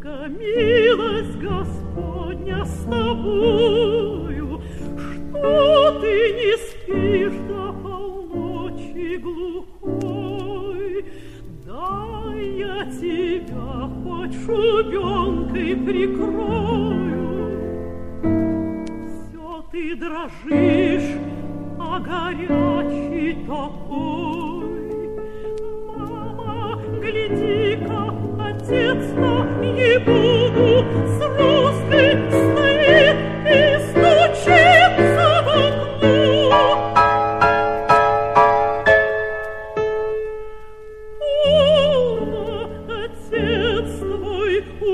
Только милость Господня с тобою, Что ты не спишь до полночи глухой. Дай я тебя хоть шубенкой прикрою. Все ты дрожишь, а горячий такой. Мама, гляди-ка, отец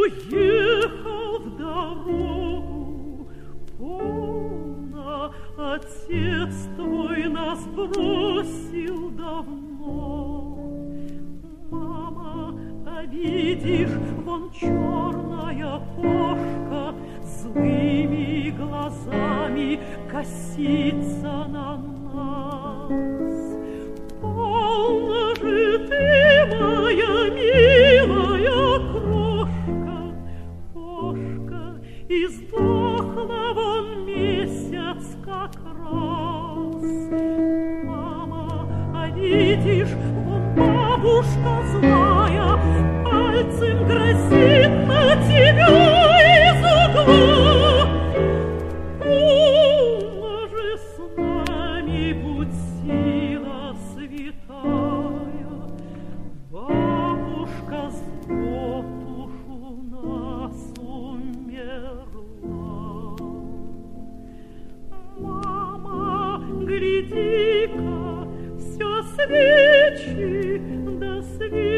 уехал в дорогу. Полно, отец твой нас бросил давно. Мама, а видишь, вон черная кошка злыми глазами косится на нас. Злая, пальцем грозит на тебя из угла. Гляди-ка, все свечи да свечи,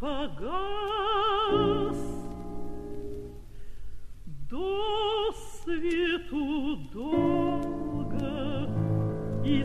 погас. До свету долго и